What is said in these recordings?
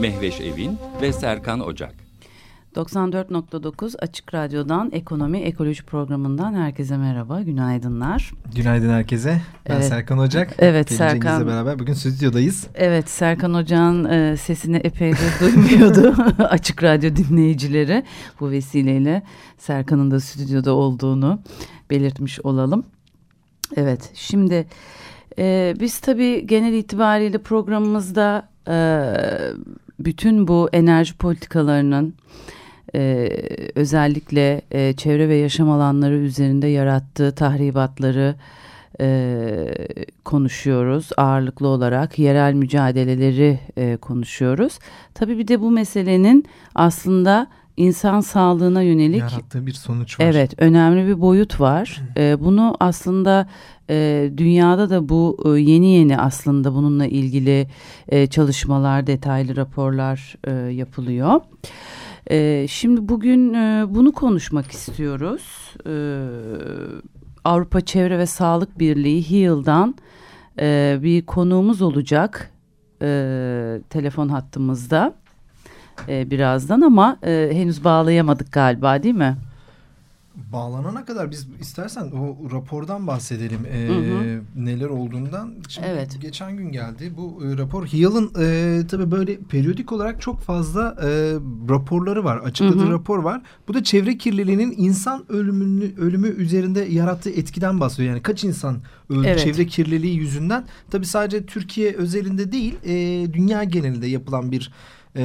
Mehveş Evin ve Serkan Ocak. 94.9 Açık Radyo'dan Ekonomi Ekoloji Programı'ndan herkese merhaba, günaydınlar. Günaydın herkese. Ben evet. Serkan Ocak. Evet Pelin Serkan. Cengiz'le beraber bugün stüdyodayız. Evet Serkan Ocak'ın e, sesini epeydir duymuyordu Açık Radyo dinleyicileri. Bu vesileyle Serkan'ın da stüdyoda olduğunu belirtmiş olalım. Evet şimdi e, biz tabii genel itibariyle programımızda e, bütün bu enerji politikalarının e, özellikle e, çevre ve yaşam alanları üzerinde yarattığı tahribatları e, konuşuyoruz ağırlıklı olarak yerel mücadeleleri e, konuşuyoruz. Tabii bir de bu meselenin aslında insan sağlığına yönelik yarattığı bir sonuç var. Evet, önemli bir boyut var. E, bunu aslında e, dünyada da bu e, yeni yeni aslında bununla ilgili e, çalışmalar, detaylı raporlar e, yapılıyor. E, şimdi bugün e, bunu konuşmak istiyoruz. E, Avrupa Çevre ve Sağlık Birliği HEAL'dan e, bir konuğumuz olacak e, telefon hattımızda e, birazdan ama e, henüz bağlayamadık galiba değil mi? Bağlanana kadar biz istersen o rapordan bahsedelim e, hı hı. neler olduğundan. Şimdi evet. Geçen gün geldi bu e, rapor. HİAL'ın e, tabii böyle periyodik olarak çok fazla e, raporları var. Açıkladığı hı hı. rapor var. Bu da çevre kirliliğinin insan ölümünü, ölümü üzerinde yarattığı etkiden bahsediyor. Yani kaç insan öldü evet. çevre kirliliği yüzünden. Tabii sadece Türkiye özelinde değil e, dünya genelinde yapılan bir e,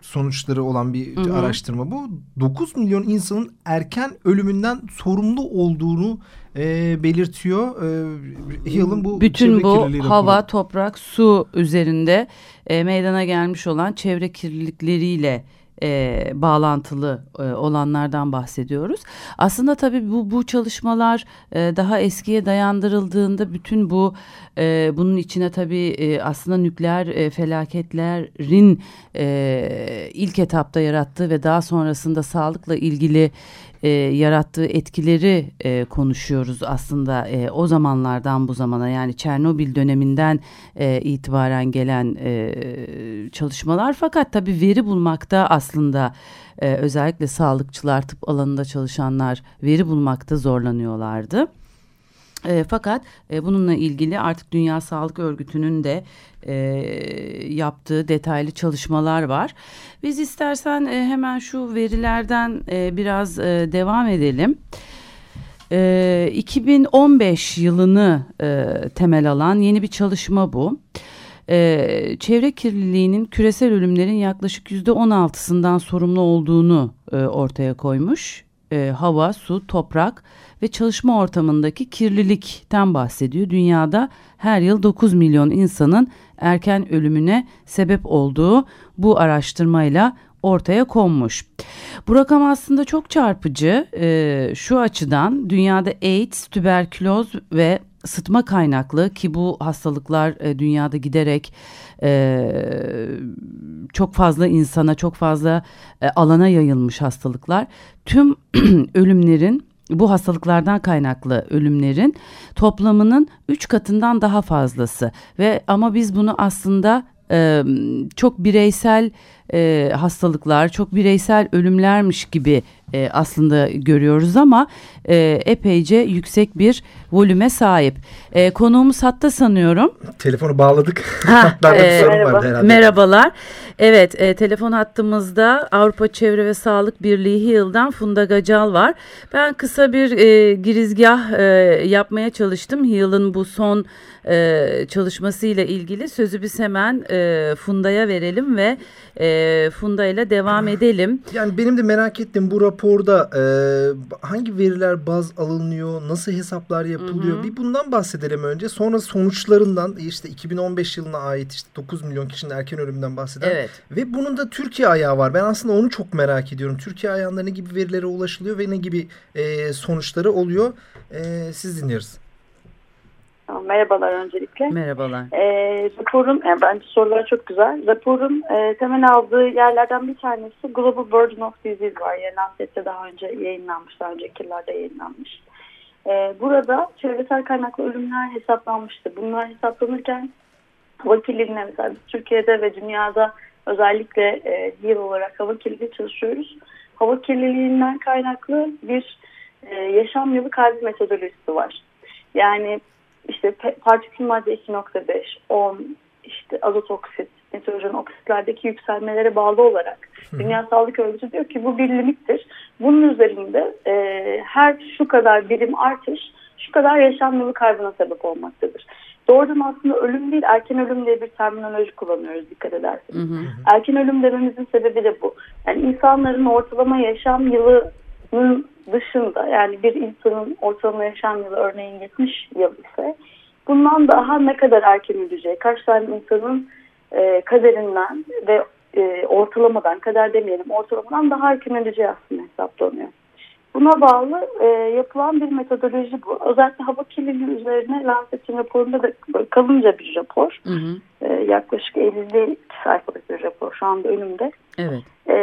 sonuçları olan bir hı hı. araştırma bu. 9 milyon insanın erken ölümünden sorumlu olduğunu e, belirtiyor. E, Hill'ın bu bütün bu hava, raporu. toprak, su üzerinde e, meydana gelmiş olan çevre kirlilikleriyle e, bağlantılı e, olanlardan bahsediyoruz. Aslında tabii bu bu çalışmalar e, daha eskiye dayandırıldığında bütün bu e, bunun içine tabii e, aslında nükleer e, felaketlerin e, ilk etapta yarattığı ve daha sonrasında sağlıkla ilgili e, yarattığı etkileri e, konuşuyoruz aslında e, o zamanlardan bu zamana yani Çernobil döneminden e, itibaren gelen e, çalışmalar fakat tabii veri bulmakta aslında e, özellikle sağlıkçılar tıp alanında çalışanlar veri bulmakta zorlanıyorlardı. E, fakat e, bununla ilgili artık Dünya Sağlık Örgütü'nün de e, yaptığı detaylı çalışmalar var. Biz istersen e, hemen şu verilerden e, biraz e, devam edelim. E, 2015 yılını e, temel alan yeni bir çalışma bu. Ee, çevre kirliliğinin küresel ölümlerin yaklaşık yüzde 16'sından sorumlu olduğunu e, ortaya koymuş. E, hava, su, toprak ve çalışma ortamındaki kirlilikten bahsediyor. Dünyada her yıl 9 milyon insanın erken ölümüne sebep olduğu bu araştırmayla ortaya konmuş. Bu rakam aslında çok çarpıcı e, şu açıdan dünyada AIDS, tüberküloz ve sıtma kaynaklı ki bu hastalıklar e, dünyada giderek e, çok fazla insana çok fazla e, alana yayılmış hastalıklar. Tüm ölümlerin bu hastalıklardan kaynaklı ölümlerin toplamının 3 katından daha fazlası. Ve ama biz bunu aslında e, çok bireysel e, hastalıklar, çok bireysel ölümlermiş gibi e, aslında görüyoruz ama e, epeyce yüksek bir volüme sahip. E, konuğumuz hatta sanıyorum. Telefonu bağladık. Ha, e, merhaba. Merhabalar. Evet, e, telefon hattımızda Avrupa Çevre ve Sağlık Birliği HİL'dan Funda Gacal var. Ben kısa bir e, girizgah e, yapmaya çalıştım. HİL'ın bu son e, çalışmasıyla ilgili sözü biz hemen e, Funda'ya verelim ve e, e, Funda ile devam edelim. Yani benim de merak ettiğim bu raporda e, hangi veriler baz alınıyor, nasıl hesaplar yapılıyor? Hı hı. Bir bundan bahsedelim önce. Sonra sonuçlarından işte 2015 yılına ait işte 9 milyon kişinin erken ölümünden bahseden. Evet. Ve bunun da Türkiye ayağı var. Ben aslında onu çok merak ediyorum. Türkiye ayağında ne gibi verilere ulaşılıyor ve ne gibi e, sonuçları oluyor? E, siz dinliyoruz. Merhabalar öncelikle. Merhabalar. E, raporun, yani bence sorular çok güzel. Raporun e, temel aldığı yerlerden bir tanesi Global Burden of Disease var. Yani Lancet'te daha önce yayınlanmış, daha önceki yıllarda yayınlanmış. E, burada çevresel kaynaklı ölümler hesaplanmıştı. Bunlar hesaplanırken hava kirliliğine mesela Türkiye'de ve dünyada özellikle e, yıl olarak hava kirliliği çalışıyoruz. Hava kirliliğinden kaynaklı bir e, yaşam yılı kalbi metodolojisi var. Yani işte partikül madde 2.5, 10, işte azot oksit, nitrojen oksitlerdeki yükselmelere bağlı olarak Dünya Sağlık Örgütü diyor ki bu bir limittir. Bunun üzerinde e, her şu kadar birim artış şu kadar yaşam yılı kaybına sebep olmaktadır. Doğrudan aslında ölüm değil erken ölüm diye bir terminoloji kullanıyoruz dikkat ederseniz. Hı hı. Erken ölüm dememizin sebebi de bu. Yani insanların ortalama yaşam yılının dışında yani bir insanın ortalama yaşam yılı örneğin 70 yıl ise bundan daha ne kadar erken öleceği, kaç tane insanın e, kaderinden ve e, ortalamadan, kader demeyelim ortalamadan daha erken öleceği aslında hesaplanıyor. Buna bağlı e, yapılan bir metodoloji bu. Özellikle hava kirliliği üzerine Lancet'in raporunda da kalınca bir rapor. Hı hı. E, yaklaşık 50 sayfalık bir rapor şu anda önümde. Evet. E,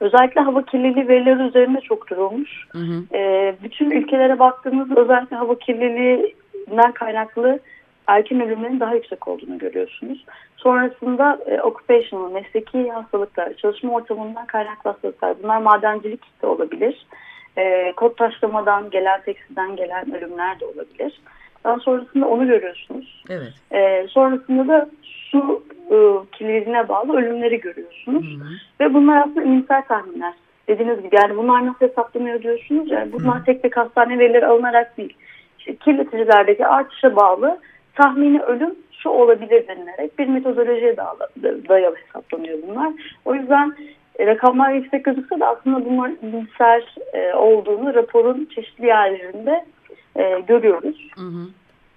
Özellikle hava kirliliği verileri üzerinde çok durulmuş. Hı hı. E, bütün ülkelere baktığımızda özellikle hava kirliliğinden kaynaklı erken ölümlerin daha yüksek olduğunu görüyorsunuz. Sonrasında e, occupational, mesleki hastalıklar, çalışma ortamından kaynaklı hastalıklar. Bunlar madencilik de olabilir. E, kod taşlamadan gelen, tekstilden gelen ölümler de olabilir. Daha sonrasında onu görüyorsunuz. Evet. E, sonrasında da su e, kirliliğine bağlı ölümleri görüyorsunuz. Hı hı. Ve bunlar aslında iyimser tahminler. Dediğiniz gibi yani bunlar nasıl hesaplanıyor diyorsunuz. Yani bunlar hı. tek tek hastane verileri alınarak değil. İşte kirleticilerdeki artışa bağlı tahmini ölüm şu olabilir denilerek bir metodolojiye dayalı hesaplanıyor bunlar. O yüzden e, rakamlar yüksek gözükse de aslında bunlar iyimser e, olduğunu raporun çeşitli yerlerinde e, görüyoruz. Hı hı.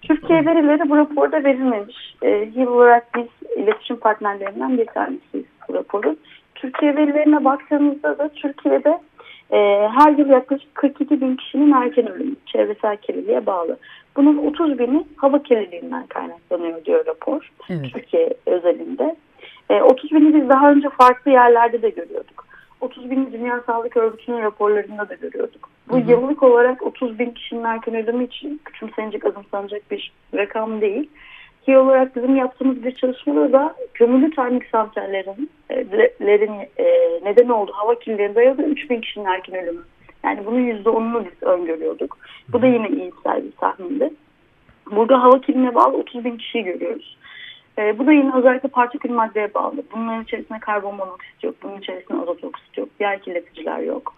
Türkiye verileri bu raporda verilmemiş. E, yıl olarak biz iletişim partnerlerinden bir tanesiyiz bu raporun. Türkiye verilerine baktığımızda da Türkiye'de e, her yıl yaklaşık 42 bin kişinin erken ölümü çevresel kirliliğe bağlı. Bunun 30 bini hava kirliliğinden kaynaklanıyor diyor rapor. Evet. Türkiye özelinde. E, 30 bini biz daha önce farklı yerlerde de görüyorduk. 30 bin Dünya Sağlık Örgütü'nün raporlarında da görüyorduk. Bu hı hı. yıllık olarak 30 bin kişinin erken ölümü için küçümsenecek, azımsanacak bir rakam değil. Ki olarak bizim yaptığımız bir çalışmada da kömürlü termik santrallerin e, e, neden olduğu hava kirliliğine dayalı 3 bin kişinin erken ölümü. Yani bunun %10'unu biz öngörüyorduk. Bu da yine iyimser bir tahmindi. Burada hava kirliliğine bağlı 30 bin kişiyi görüyoruz. E, bu da yine özellikle partikül maddeye bağlı. Bunların içerisinde karbon monoksit yok, bunun içerisinde azot oksit yok, diğer kirleticiler yok.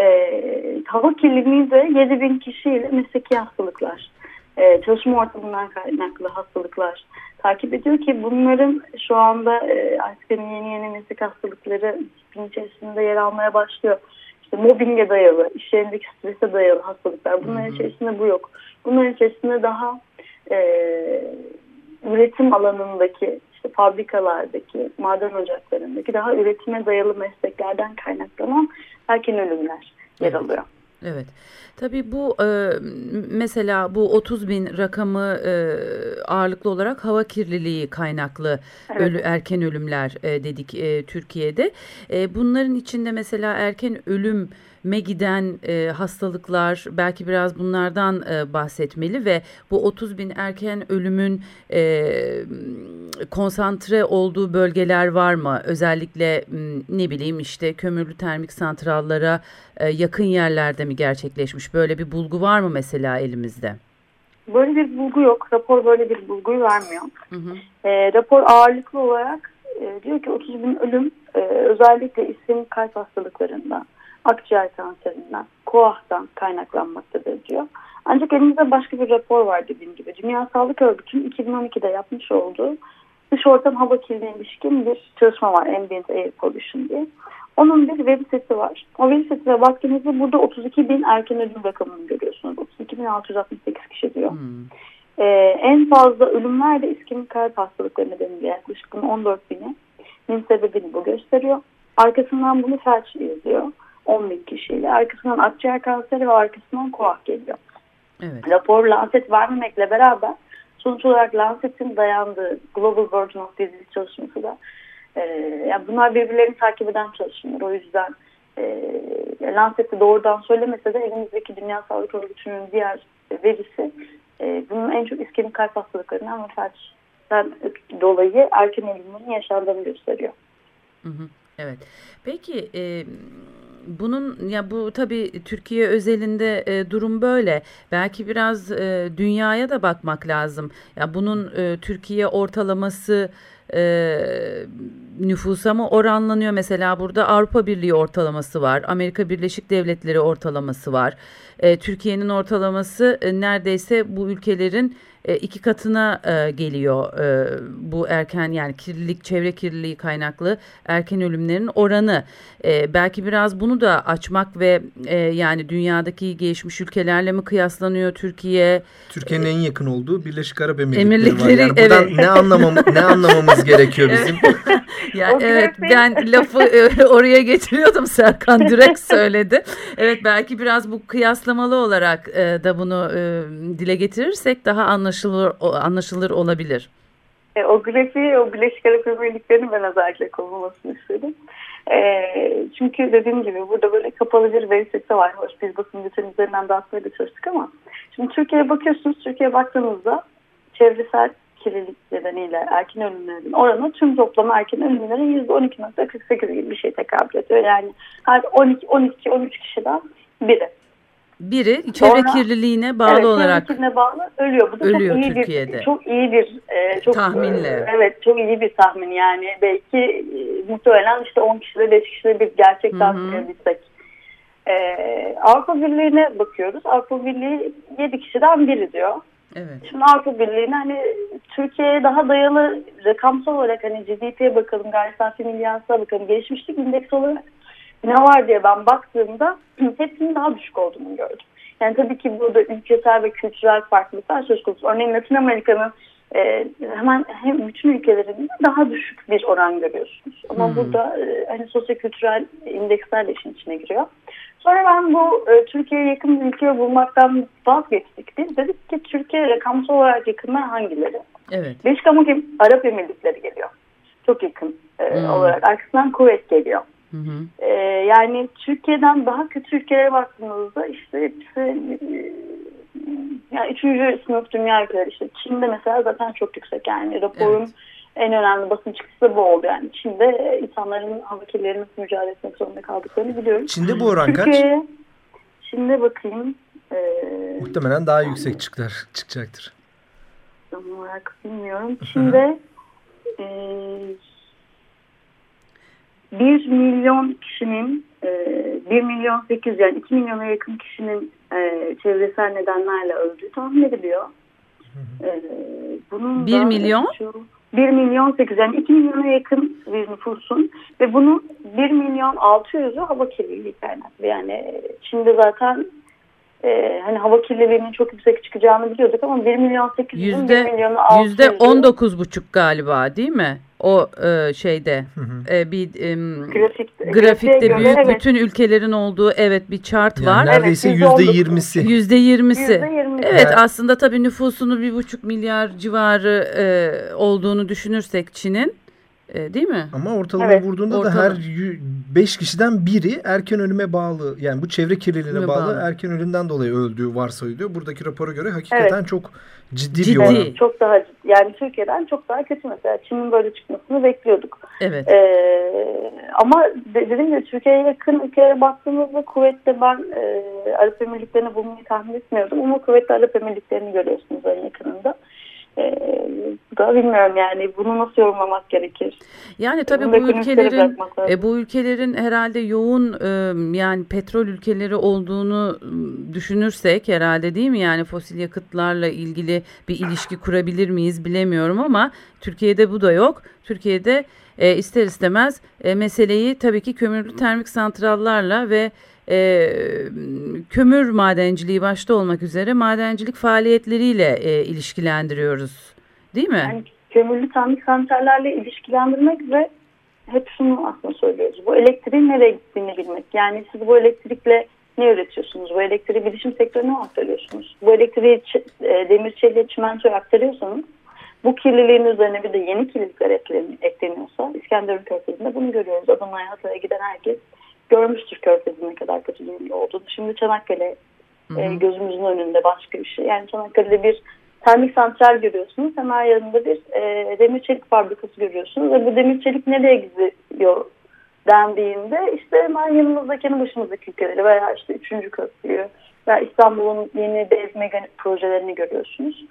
E, hava kirliliği de 7 bin kişiyle mesleki hastalıklar, e, çalışma ortamından kaynaklı hastalıklar takip ediyor ki bunların şu anda e, artık yeni yeni meslek hastalıkları disiplin içerisinde yer almaya başlıyor. İşte mobbinge dayalı, iş yerindeki strese dayalı hastalıklar. Bunların içerisinde bu yok. Bunların içerisinde daha e, üretim alanındaki işte fabrikalardaki, maden ocaklarındaki daha üretime dayalı mesleklerden kaynaklanan erken ölümler yer alıyor. Evet. Tabii bu e, mesela bu 30 bin rakamı e, ağırlıklı olarak hava kirliliği kaynaklı evet. ölü, erken ölümler e, dedik e, Türkiye'de. E, bunların içinde mesela erken ölüm me giden e, hastalıklar belki biraz bunlardan e, bahsetmeli ve bu 30 bin erken ölümün e, konsantre olduğu bölgeler var mı? Özellikle ne bileyim işte kömürlü termik santrallara e, yakın yerlerde mi gerçekleşmiş? Böyle bir bulgu var mı mesela elimizde? Böyle bir bulgu yok. Rapor böyle bir bulguyu vermiyor. Hı hı. E, rapor ağırlıklı olarak e, diyor ki 30 bin ölüm e, özellikle isim kalp hastalıklarından akciğer kanserinden, koahtan kaynaklanmaktadır diyor. Ancak elimizde başka bir rapor var dediğim gibi. Dünya Sağlık Örgütü'nün 2012'de yapmış olduğu dış ortam hava kirliliğine ilişkin bir çalışma var Ambient Air Pollution diye. Onun bir web sitesi var. O web sitesine baktığınızda burada 32 bin erken ölüm rakamını görüyorsunuz. 32.668 kişi diyor. Hmm. Ee, en fazla ölümler de iskemik kalp hastalıkları nedeniyle yaklaşık bunun 14 bini. Nin sebebini bu gösteriyor. Arkasından bunu felç izliyor. 10 bin kişiyle. Arkasından akciğer kanseri ve arkasından koah geliyor. Evet. Rapor Lancet vermemekle beraber sonuç olarak Lancet'in dayandığı Global Burden of Disease çalışması da e, yani bunlar birbirlerini takip eden çalışmalar. O yüzden e, Lancet'i doğrudan söylemese de elimizdeki Dünya Sağlık Örgütü'nün diğer verisi e, bunun en çok iskemik kalp hastalıklarından ve felçten dolayı erken ölümlerin yaşandığını gösteriyor. Hı hı, evet. Peki e, bunun ya bu tabii Türkiye özelinde e, durum böyle. Belki biraz e, dünyaya da bakmak lazım. Ya bunun e, Türkiye ortalaması e, nüfusa mı oranlanıyor? Mesela burada Avrupa Birliği ortalaması var. Amerika Birleşik Devletleri ortalaması var. E, Türkiye'nin ortalaması e, neredeyse bu ülkelerin e, iki katına e, geliyor e, bu erken yani kirlilik çevre kirliliği kaynaklı erken ölümlerin oranı. belki biraz bunu da açmak ve yani dünyadaki gelişmiş ülkelerle mi kıyaslanıyor Türkiye? Türkiye'nin en yakın olduğu Birleşik Arap Emirlikleri, Emirlikleri var. Yani buradan evet. ne anlamam ne anlamamız gerekiyor bizim? ya evet ben lafı oraya getiriyordum Serkan direkt söyledi. Evet belki biraz bu kıyaslamalı olarak da bunu dile getirirsek daha anlaşılır anlaşılır anlaşılır olabilir. E, o grafiği, o Birleşik Arap Emirlikleri'nin ben özellikle konulmasını istedim. E, çünkü dediğim gibi burada böyle kapalı bir veri seti var. Hoş biz basın bülteni üzerinden sonra da çalıştık ama şimdi Türkiye'ye bakıyorsunuz. Türkiye'ye baktığınızda çevresel kirlilik nedeniyle erken ölümlerin oranı tüm toplam erken ölümlerin %12.48 gibi bir şey tekabül ediyor. Yani her 12, 12, 13 kişiden biri. Biri çevre Sonra, kirliliğine bağlı evet, olarak kirliliğine bağlı ölüyor. Bu da ölüyor çok iyi Türkiye'de. Bir, çok iyi bir e, çok, tahminle. E, evet çok iyi bir tahmin yani belki e, muhtemelen işte 10 kişide 5 kişide bir gerçekten görebilsek. E, Avrupa Birliği'ne bakıyoruz. Avrupa Birliği 7 kişiden biri diyor. Evet. Şimdi Avrupa Birliği'ne hani Türkiye'ye daha dayalı rakamsal olarak hani GDP'ye bakalım, gayri safi milyasına bakalım, gelişmişlik indeksi olarak ne var diye ben baktığımda hepsinin daha düşük olduğunu gördüm. Yani tabii ki burada ülkesel ve kültürel farklılıklar söz konusu. Örneğin Latin Amerika'nın e, hemen hem bütün ülkelerinde daha düşük bir oran görüyorsunuz. Ama hmm. burada e, hani sosyokültürel indeksler de işin içine giriyor. Sonra ben bu e, Türkiye'ye yakın bir ülke bulmaktan vazgeçtik. Biz dedik ki Türkiye rakamsal olarak yakınlar hangileri? Evet. Beş Arap Emirlikleri geliyor. Çok yakın e, hmm. olarak. Arkasından Kuvvet geliyor. Hı hı. Ee, yani Türkiye'den daha kötü ülkelere baktığımızda işte hepsi e, yani üçüncü sınıf dünya ülkeleri işte Çin'de mesela zaten çok yüksek yani raporun evet. en önemli basın çıktısı bu oldu yani Çin'de insanların hava kirliliğine mücadele etmek zorunda kaldıklarını biliyoruz. Çin'de bu oran kaç? Çin'de bakayım. E, Muhtemelen daha yüksek çıkar, çıkacaktır. Tam olarak bilmiyorum. Çin'de e, 1 milyon kişinin 1 e, milyon 800 yani 2 milyona yakın kişinin e, çevresel nedenlerle öldüğü tahmin ediliyor. E, bunun 1 milyon? Şu, 1 milyon 800 yani 2 milyona yakın bir nüfusun ve bunun 1 milyon 600'ü hava kirliliği kaynaklı. Yani Çin'de zaten e, hani hava kirliliğinin çok yüksek çıkacağını biliyorduk ama 1 milyon 800'ün 1 milyonu 600'ü. Yüzde 19 buçuk galiba değil mi? o e, şeyde hı hı. E, bir e, Grafik, grafikte göre, büyük evet. bütün ülkelerin olduğu evet bir chart yani var. Neredeyse yüzde yirmisi. Yüzde yirmisi. Evet aslında tabii nüfusunu bir buçuk milyar civarı e, olduğunu düşünürsek Çin'in e, değil mi? Ama ortalama evet. vurduğunda Ortalama. da her 5 kişiden biri erken ölüme bağlı. Yani bu çevre kirliliğine bağlı, bağlı erken ölümden dolayı öldüğü varsayılıyor. Buradaki rapora göre hakikaten evet. çok ciddi, ciddi bir oran. Çok daha yani Türkiye'den çok daha kötü mesela. Çin'in böyle çıkmasını bekliyorduk. Evet. Ee, ama dediğim gibi Türkiye'ye yakın ülkelere baktığımızda kuvvetle ben e, Arap Emirlikleri'ni bulmayı tahmin etmiyordum. Ama kuvvetli Arap Emirlikleri'ni görüyorsunuz en yakınında. E, da bilmiyorum yani bunu nasıl yorumlamak gerekir? Yani tabii bu ülkelerin e, bu ülkelerin herhalde yoğun e, yani petrol ülkeleri olduğunu düşünürsek herhalde değil mi? Yani fosil yakıtlarla ilgili bir ilişki kurabilir miyiz bilemiyorum ama Türkiye'de bu da yok. Türkiye'de e, ister istemez e, meseleyi tabii ki kömürlü termik santrallarla ve e, kömür madenciliği başta olmak üzere madencilik faaliyetleriyle e, ilişkilendiriyoruz. Değil mi? Yani kömürlü termik santrallerle ilişkilendirmek ve hep şunu aslında söylüyoruz. Bu elektriğin nereye gittiğini bilmek. Yani siz bu elektrikle ne üretiyorsunuz? Bu elektriği bilişim sektörüne aktarıyorsunuz. Bu elektriği e, demir çeliğe çimentoya aktarıyorsanız bu kirliliğin üzerine bir de yeni kirlilikler ekleniyorsa İskenderun Körfezi'nde bunu görüyoruz. Adana'ya Hatay'a giden herkes görmüştür Körfez'in ne kadar kötü durumda olduğunu. Şimdi Çanakkale e, gözümüzün önünde başka bir şey. Yani Çanakkale'de bir termik santral görüyorsunuz. Hemen yanında bir e, demir çelik fabrikası görüyorsunuz. Ve bu demir çelik nereye gidiyor dendiğinde işte hemen yanımızdaki yanı başımızdaki ülkeleri veya işte 3. köprüyü veya İstanbul'un yeni dev mega projelerini görüyorsunuz.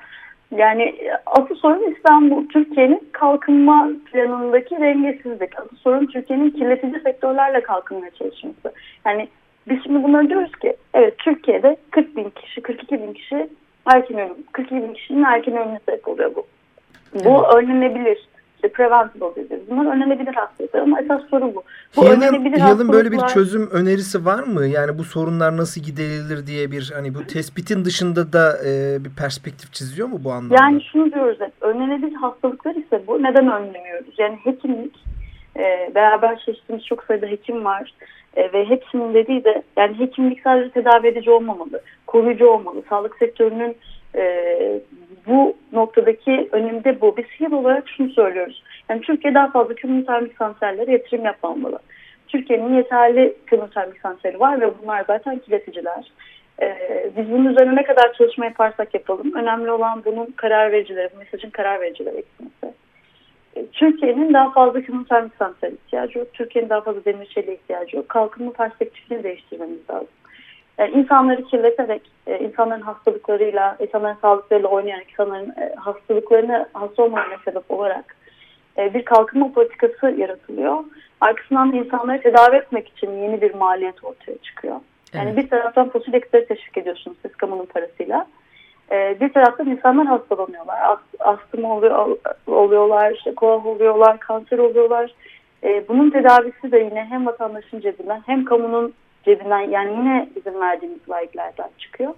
Yani asıl sorun İstanbul, Türkiye'nin kalkınma planındaki dengesizlik. Asıl sorun Türkiye'nin kirletici sektörlerle kalkınmaya çalışması. Yani biz şimdi bunları diyoruz ki evet Türkiye'de 40 bin kişi, 42 bin kişi erken ölüm. 42 bin kişinin erken ölümüne sebep oluyor bu. Bu evet. önlenebilir. İşte preventable diyoruz. Bunlar önlenebilir hastalıklar ama esas soru bu. Bu Hiyal'ın böyle bir çözüm önerisi var mı? Yani bu sorunlar nasıl giderilir diye bir hani bu tespitin dışında da e, bir perspektif çiziyor mu bu anlamda? Yani şunu diyoruz hep. Önlenebilir hastalıklar ise bu. Neden önlemiyoruz? Yani hekimlik e, beraber çalıştığımız çok sayıda hekim var. E, ve hepsinin dediği de yani hekimlik sadece tedavi edici olmamalı, koruyucu olmalı. Sağlık sektörünün e, bu noktadaki önemi de bu. Biz yıl olarak şunu söylüyoruz. Yani Türkiye daha fazla kömür termik santrallere yatırım yapmamalı. Türkiye'nin yeterli kömür termik santrali var ve bunlar zaten kirleticiler. Ee, biz bunun üzerine ne kadar çalışma yaparsak yapalım. Önemli olan bunun karar vericileri, bu mesajın karar vericileri eklemesi. Türkiye'nin daha fazla kömür termik santral ihtiyacı yok. Türkiye'nin daha fazla demir çeliğe ihtiyacı yok. Kalkınma perspektifini değiştirmemiz lazım. Yani insanları kirleterek, e, insanların hastalıklarıyla, insanların sağlıklarıyla oynayarak, insanların e, hastalıklarını hasta olmalarına sebep olarak e, bir kalkınma politikası yaratılıyor. Arkasından insanları tedavi etmek için yeni bir maliyet ortaya çıkıyor. Yani evet. bir taraftan fosil yakıtları teşvik ediyorsunuz siz kamunun parasıyla. E, bir taraftan insanlar hastalanıyorlar. astım oluyor, oluyorlar, işte koah oluyorlar, kanser oluyorlar. E, bunun tedavisi de yine hem vatandaşın cebinden hem kamunun cebinden yani yine bizim verdiğimiz vergilerden çıkıyor.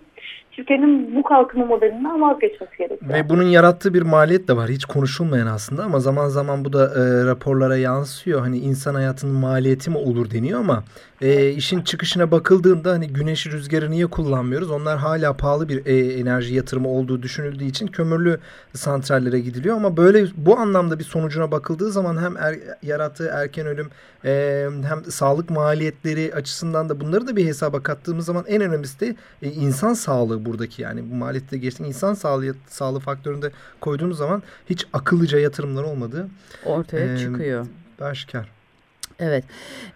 Türkiye'nin bu kalkınma modelinden vazgeçmesi gerekiyor. Ve bunun yarattığı bir maliyet de var. Hiç konuşulmayan aslında ama zaman zaman bu da e, raporlara yansıyor. Hani insan hayatının maliyeti mi olur deniyor ama e, işin çıkışına bakıldığında hani güneş rüzgarı niye kullanmıyoruz? Onlar hala pahalı bir e, enerji yatırımı olduğu düşünüldüğü için kömürlü santrallere gidiliyor ama böyle bu anlamda bir sonucuna bakıldığı zaman hem er, yarattığı erken ölüm e, hem sağlık maliyetleri açısından da bunları da bir hesaba kattığımız zaman en önemlisi de e, insan sağlığı buradaki yani bu maliyette geçtiğin insan sağlığı, sağlığı faktöründe koyduğumuz zaman hiç akıllıca yatırımlar olmadığı ortaya e, çıkıyor. Aşikar. Evet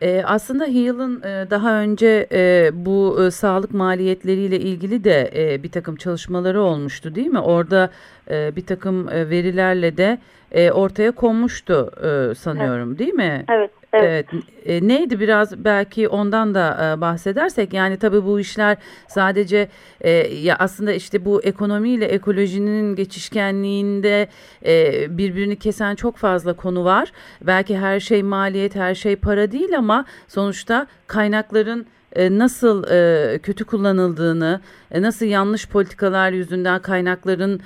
ee, aslında Heal'ın e, daha önce e, bu e, sağlık maliyetleriyle ilgili de e, bir takım çalışmaları olmuştu değil mi? Orada e, bir takım e, verilerle de e, ortaya konmuştu e, sanıyorum evet. değil mi? Evet. Evet. evet. E, neydi biraz belki ondan da e, bahsedersek yani tabii bu işler sadece e, ya aslında işte bu ekonomiyle ekolojinin geçişkenliğinde e, birbirini kesen çok fazla konu var. Belki her şey maliyet, her şey para değil ama sonuçta kaynakların nasıl e, kötü kullanıldığını, e, nasıl yanlış politikalar yüzünden kaynakların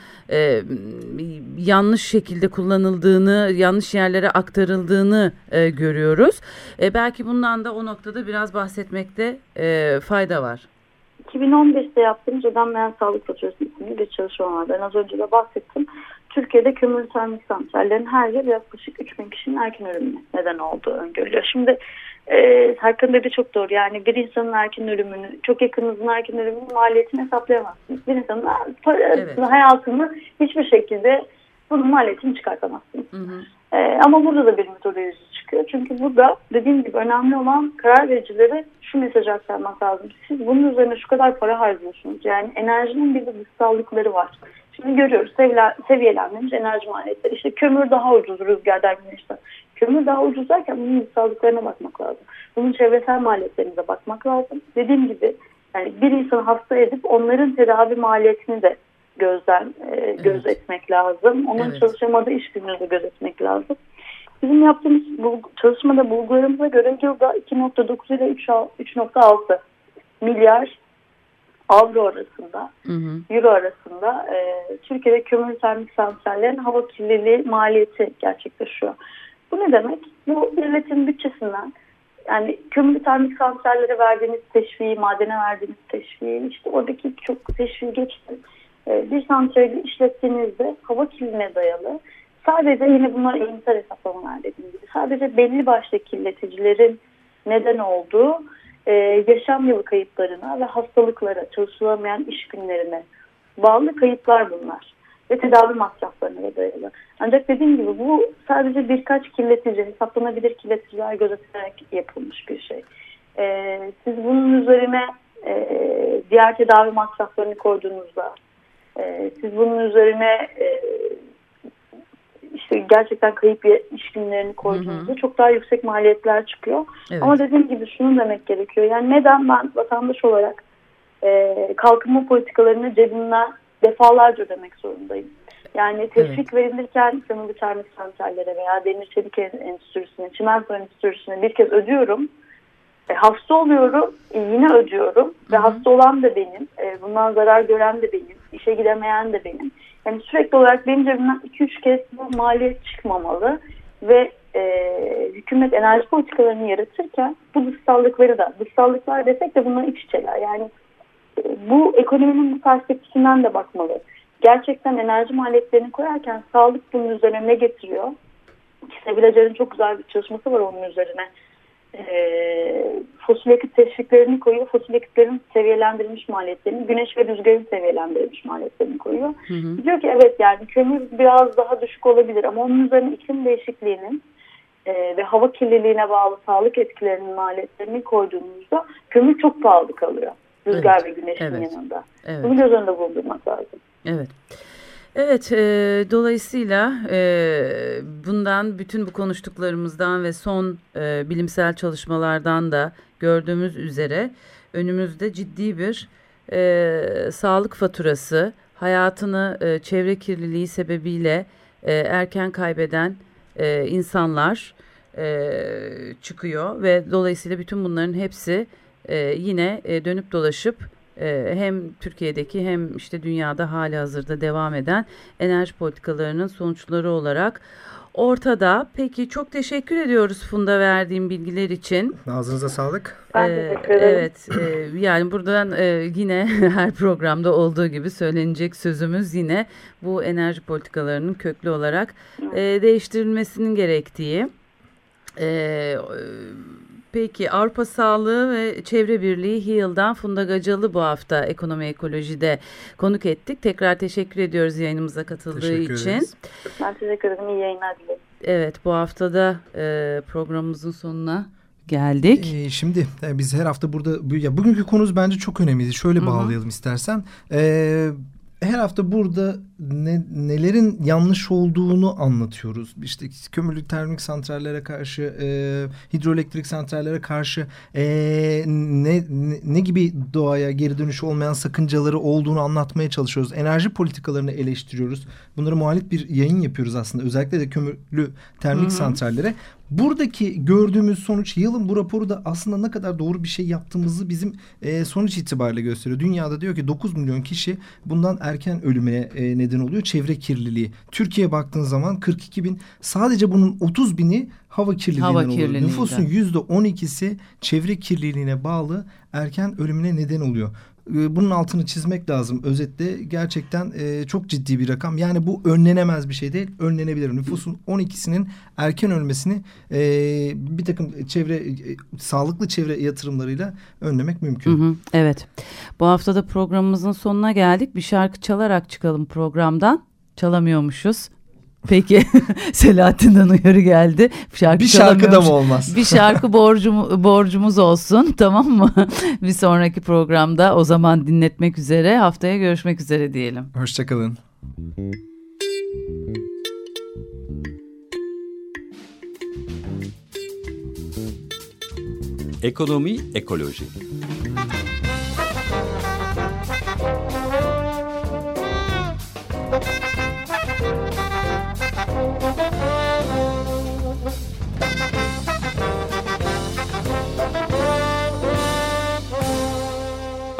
yanlış şekilde kullanıldığını, yanlış yerlere aktarıldığını görüyoruz. Belki bundan da o noktada biraz bahsetmekte fayda var. 2015'te yaptığımız ödenmeyen sağlık faturası isimli bir çalışma var. Ben az önce de bahsettim. Türkiye'de kömür termik santrallerin her yıl yaklaşık 3000 kişinin erken ölümüne neden olduğu öngörülüyor. Şimdi e, Hakan dedi çok doğru. Yani bir insanın erken ölümünü, çok yakınınızın erken ölümünün maliyetini hesaplayamazsınız. Bir insanın evet. hayatını hiçbir şekilde bunun maliyetini çıkartamazsınız. Hı hı. E, ama burada da bir metodoloji çıkıyor. Çünkü burada dediğim gibi önemli olan karar vericilere şu mesajı aktarmak lazım. Siz bunun üzerine şu kadar para harcıyorsunuz. Yani enerjinin bir de dışsallıkları var. Şimdi görüyoruz seviyelenmiş enerji maliyetleri. İşte kömür daha ucuz rüzgardan güneşten. Kömür daha ucuz derken bunun dışsallıklarına bakmak lazım. Bunun çevresel maliyetlerine bakmak lazım. Dediğim gibi yani bir insanı hasta edip onların tedavi maliyetini de gözden e, göz evet. etmek lazım. Onun evet. çalışamadığı iş gününü de gözetmek lazım. Bizim yaptığımız bu çalışmada bulgularımıza göre yılda 2.9 ile 3.6 milyar avro arasında, hı hı. euro arasında e, Türkiye'de kömür termik santrallerin hava kirliliği maliyeti gerçekleşiyor. Bu ne demek? Bu devletin bütçesinden yani kömür termik santrallere verdiğiniz teşviği, madene verdiğiniz teşviği, işte oradaki çok teşviği geçti. E, bir santrali işlettiğinizde hava kirliliğine dayalı sadece yine bunlar iyimser hesaplamalar dediğim gibi sadece belli başlı kirleticilerin neden olduğu e, yaşam yılı kayıplarına ve hastalıklara, çalışılamayan iş günlerine bağlı kayıplar bunlar. Ve tedavi masraflarına dayalı. Ancak dediğim gibi bu sadece birkaç kirletici, hesaplanabilir kirleticiler gözetilerek yapılmış bir şey. E, siz bunun üzerine e, diğer tedavi masraflarını koyduğunuzda, e, siz bunun üzerine e, işte gerçekten kayıp iş günlerini koyduğunuzda hı hı. çok daha yüksek maliyetler çıkıyor. Evet. Ama dediğim gibi şunu demek gerekiyor. Yani neden ben vatandaş olarak e, kalkınma politikalarını cebimden defalarca ödemek zorundayım? Yani teşvik evet. verilirken kömür termik santrallere veya demir çelik endüstrisine, çimento endüstrisine bir kez ödüyorum. E, hasta oluyorum, e, yine ödüyorum. Hı hı. Ve hasta olan da benim, e, bundan zarar gören de benim, işe gidemeyen de benim. Yani sürekli olarak benim cebimden 2-3 kez bu maliyet çıkmamalı ve e, hükümet enerji politikalarını yaratırken bu dışsallıkları da, dışsallıklar desek de bunlar iç içeler. Yani e, bu ekonominin bu perspektifinden de bakmalı. Gerçekten enerji maliyetlerini koyarken sağlık bunun üzerine ne getiriyor? Sevilecer'in çok güzel bir çalışması var onun üzerine e, fosil yakıt teşviklerini koyuyor. Fosil yakıtların seviyelendirilmiş maliyetlerini, güneş ve rüzgarın seviyelendirilmiş maliyetlerini koyuyor. Hı hı. Diyor ki evet yani kömür biraz daha düşük olabilir ama onun üzerine iklim değişikliğinin e, ve hava kirliliğine bağlı sağlık etkilerinin maliyetlerini koyduğumuzda kömür çok pahalı kalıyor. Rüzgar evet. ve güneşin evet. yanında. Evet. Bunu göz önünde bulundurmak lazım. Evet. Evet, e, dolayısıyla e, bundan bütün bu konuştuklarımızdan ve son e, bilimsel çalışmalardan da gördüğümüz üzere önümüzde ciddi bir e, sağlık faturası, hayatını e, çevre kirliliği sebebiyle e, erken kaybeden e, insanlar e, çıkıyor ve dolayısıyla bütün bunların hepsi e, yine e, dönüp dolaşıp hem Türkiye'deki hem işte dünyada hali hazırda devam eden enerji politikalarının sonuçları olarak ortada. Peki çok teşekkür ediyoruz Funda verdiğim bilgiler için. Ağzınıza sağlık. Ben ee, teşekkür ederim. Evet e, yani buradan e, yine her programda olduğu gibi söylenecek sözümüz yine bu enerji politikalarının köklü olarak e, değiştirilmesinin gerektiği. E, Peki Avrupa Sağlığı ve Çevre Birliği HEAL'dan Funda Gacalı bu hafta ekonomi ekolojide konuk ettik. Tekrar teşekkür ediyoruz yayınımıza katıldığı teşekkür için. Ederiz. Ben teşekkür ederim. İyi yayınlar dilerim. Evet bu haftada e, programımızın sonuna geldik. Ee, şimdi e, biz her hafta burada ya bugünkü konumuz bence çok önemliydi. Şöyle bağlayalım istersen. Ee, her hafta burada ne, nelerin yanlış olduğunu anlatıyoruz. İşte kömürlük termik santrallere karşı, e, hidroelektrik santrallere karşı e, ne, ne, ne gibi doğaya geri dönüş olmayan sakıncaları olduğunu anlatmaya çalışıyoruz. Enerji politikalarını eleştiriyoruz. Bunları muhalif bir yayın yapıyoruz aslında. Özellikle de kömürlü termik Hı -hı. santrallere. Buradaki gördüğümüz sonuç yılın bu raporu da aslında ne kadar doğru bir şey yaptığımızı bizim e, sonuç itibariyle gösteriyor. Dünyada diyor ki 9 milyon kişi bundan erken ölüme e, neden oluyor. Çevre kirliliği. Türkiye'ye baktığın zaman 42 bin sadece bunun 30 bini hava kirliliğinden hava oluyor. Nüfusun yüzde 12'si çevre kirliliğine bağlı erken ölümüne neden oluyor. Ee, bunun altını çizmek lazım. Özetle gerçekten e, çok ciddi bir rakam. Yani bu önlenemez bir şey değil. Önlenebilir. Nüfusun 12'sinin erken ölmesini e, bir takım çevre e, sağlıklı çevre yatırımlarıyla önlemek mümkün. Hı hı, evet. Bu haftada programımızın sonuna geldik. Bir şarkı çalarak çıkalım programdan. Çalamıyormuşuz. Peki Selahattin'den uyarı geldi. Şarkı bir şarkı da mı olmaz? Bir şarkı borcum, borcumuz olsun tamam mı? bir sonraki programda o zaman dinletmek üzere haftaya görüşmek üzere diyelim. Hoşçakalın. Ekonomi Ekoloji